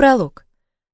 Пролог.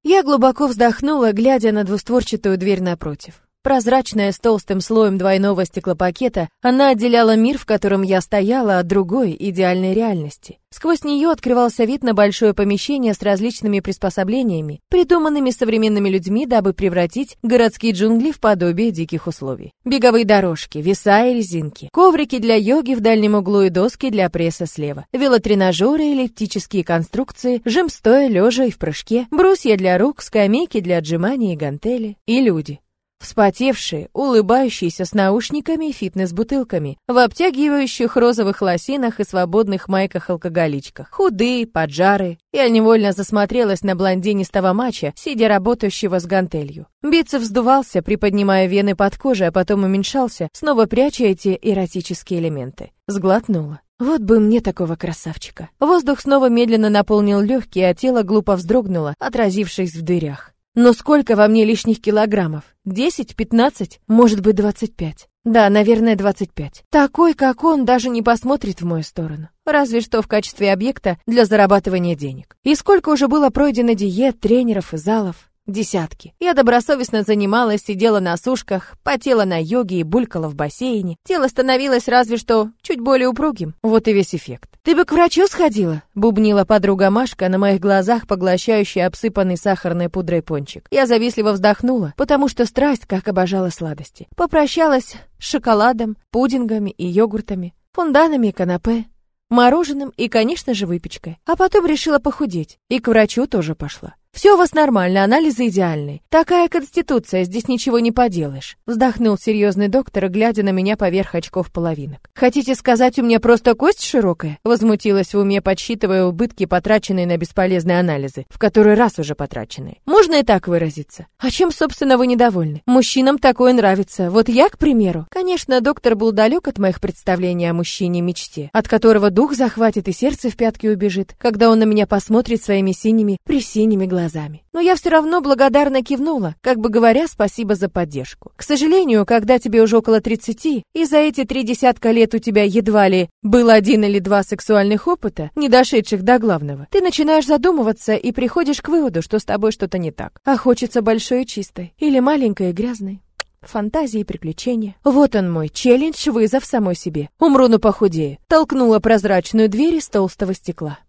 Я глубоко вздохнула, глядя на двустворчатую дверь напротив. Прозрачная с толстым слоем двойного стеклопакета, она отделяла мир, в котором я стояла, от другой, идеальной реальности. Сквозь нее открывался вид на большое помещение с различными приспособлениями, придуманными современными людьми, дабы превратить городские джунгли в подобие диких условий. Беговые дорожки, веса и резинки, коврики для йоги в дальнем углу и доски для пресса слева, велотренажеры, эллиптические конструкции, жим стоя, лежа и в прыжке, брусья для рук, скамейки для отжиманий и гантели, и люди. Вспотевшие, улыбающиеся с наушниками и фитнес-бутылками, в обтягивающих розовых лосинах и свободных майках-алкоголичках, худые, поджары. Я невольно засмотрелась на блондинистого мача, сидя работающего с гантелью. Бицеп вздувался, приподнимая вены под кожей, а потом уменьшался, снова пряча эти эротические элементы. Сглотнула. Вот бы мне такого красавчика. Воздух снова медленно наполнил легкие, а тело глупо вздрогнуло, отразившись в дырях. Но сколько во мне лишних килограммов? Десять, пятнадцать, может быть, двадцать пять. Да, наверное, двадцать пять. Такой, как он, даже не посмотрит в мою сторону. Разве что в качестве объекта для зарабатывания денег. И сколько уже было пройдено диет, тренеров и залов. Десятки. Я добросовестно занималась, сидела на сушках, потела на йоге и булькала в бассейне. Тело становилось разве что чуть более упругим. Вот и весь эффект. «Ты бы к врачу сходила?» — бубнила подруга Машка на моих глазах, поглощающая обсыпанный сахарной пудрой пончик. Я завистливо вздохнула, потому что страсть, как обожала сладости. Попрощалась с шоколадом, пудингами и йогуртами, фунданами и канапе, мороженым и, конечно же, выпечкой. А потом решила похудеть. И к врачу тоже пошла. Все у вас нормально, анализы идеальные. Такая конституция, здесь ничего не поделаешь. Вздохнул серьезный доктор, глядя на меня поверх очков половинок. Хотите сказать, у меня просто кость широкая? Возмутилась в уме, подсчитывая убытки, потраченные на бесполезные анализы, в который раз уже потраченные. Можно и так выразиться. А чем, собственно, вы недовольны? Мужчинам такое нравится. Вот я, к примеру. Конечно, доктор был далек от моих представлений о мужчине-мечте, от которого дух захватит и сердце в пятки убежит, когда он на меня посмотрит своими синими, присиними глазами глазами. Но я все равно благодарно кивнула, как бы говоря спасибо за поддержку. К сожалению, когда тебе уже около 30, и за эти три десятка лет у тебя едва ли был один или два сексуальных опыта, не дошедших до главного, ты начинаешь задумываться и приходишь к выводу, что с тобой что-то не так. А хочется большой и чистой, или маленькой и грязной фантазии и приключения. Вот он мой челлендж, вызов самой себе. Умру, но похудею. Толкнула прозрачную дверь из толстого стекла.